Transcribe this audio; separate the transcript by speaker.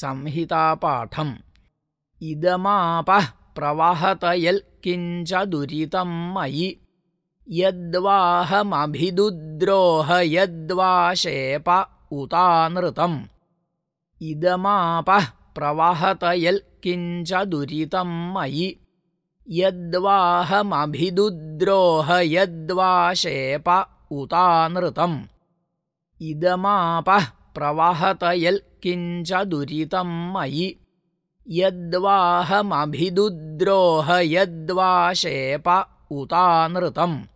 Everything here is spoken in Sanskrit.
Speaker 1: संहितापाठम् इदमापः प्रवहत यल्किञ्च दुरितं मयि यद्वाहमभिदुद्रोह यद्वा शेप उतानृतम् इदमापः प्रवहत यल्किञ्च दुरितं मयि यद्वाहमभिदुद्रोह यद्वा शेप उतानृतम् इदमापः प्रवहत यल्किञ्च दुरितं मयि। यद्वाहमभिदुद्रोह यद्वा शेप उतानृतम्